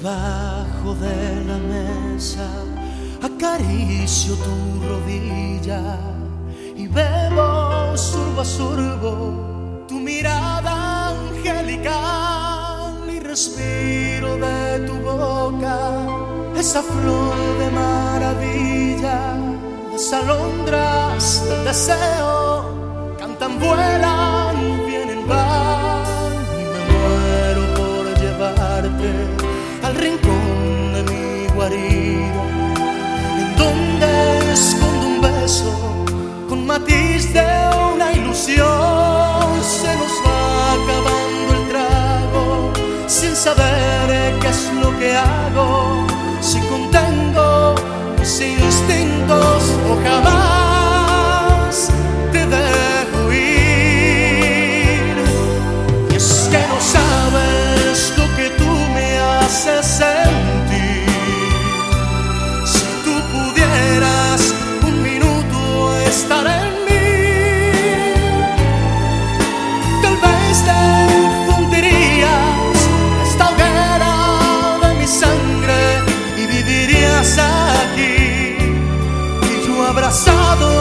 debajo de la mesa, acaricio tu rodilla y bebo surbo a surbo tu mirada angelical y respiro de tu boca esa flor de maravilla. Las alondras del deseo cantan, vuelan, vienen, van y me muero por llevarte al rincón de mi guarida, en donde escondo un beso con matiz de una ilusión. Se nos va acabando el trago sin saber qué es lo que hago, si contengo mis instintos o. pasado.